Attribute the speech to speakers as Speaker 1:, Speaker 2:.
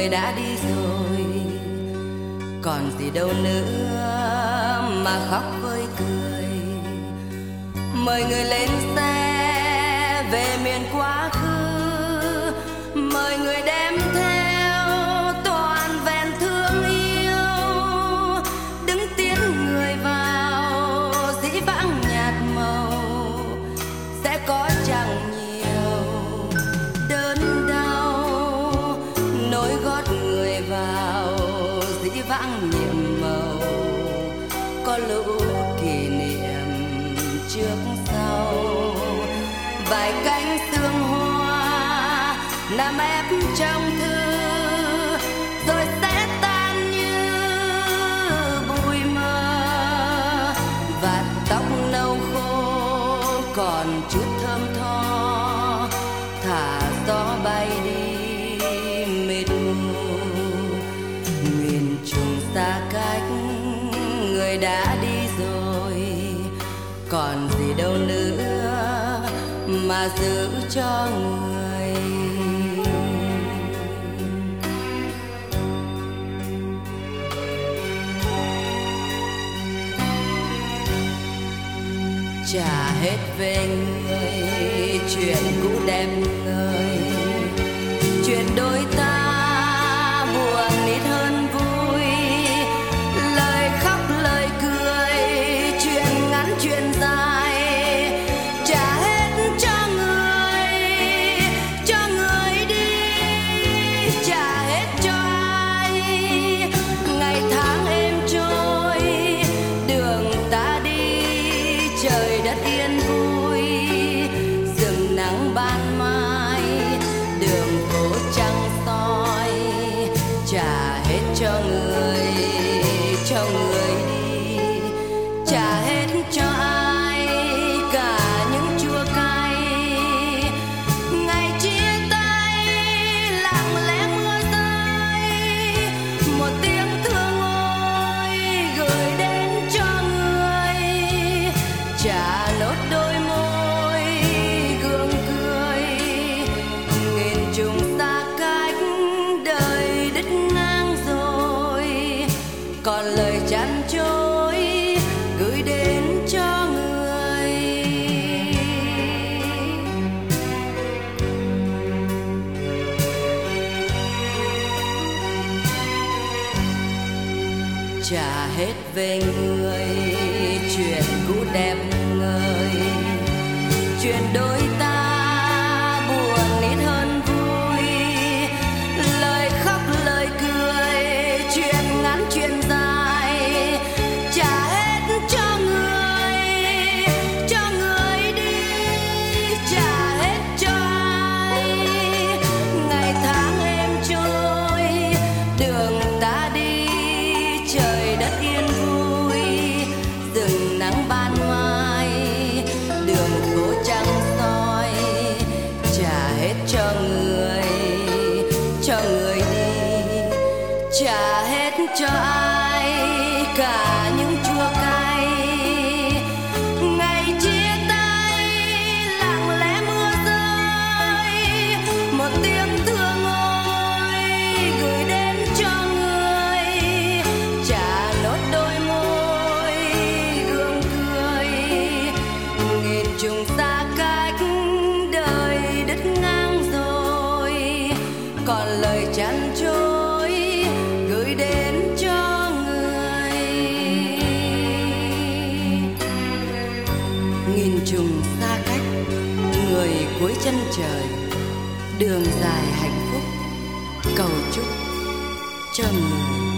Speaker 1: người đã đi rồi. Còn gì đâu nữa mà khóc với cười. Mời người lên xe lũ kỷ niệm trước sau. Vài cánh sương hoa nằm ép trong thư, rồi sẽ tan như bụi mờ. Và tóc nâu khô còn chút thơm tho, thả gió bay đi mịt mù. Miền trung xa cách, người đã mà giữ cho người. Trả hết về người chuyện cũ đem người. Cho người đi. Trả hết cho ai, cả những chua cay. Ngày chia tay, lặng lẽ mưa rơi một tiếng thương ôi gửi đến cho người. Trả trả hết về người chuyện cũ đẹp ngời chuyện đôi trùng xa cách đời ngang rồi. Còn lời chăn gửi đến cho người. Nghìn trùng xa cách, người cuối chân trời đường dài hạnh phúc cầu chúc cho người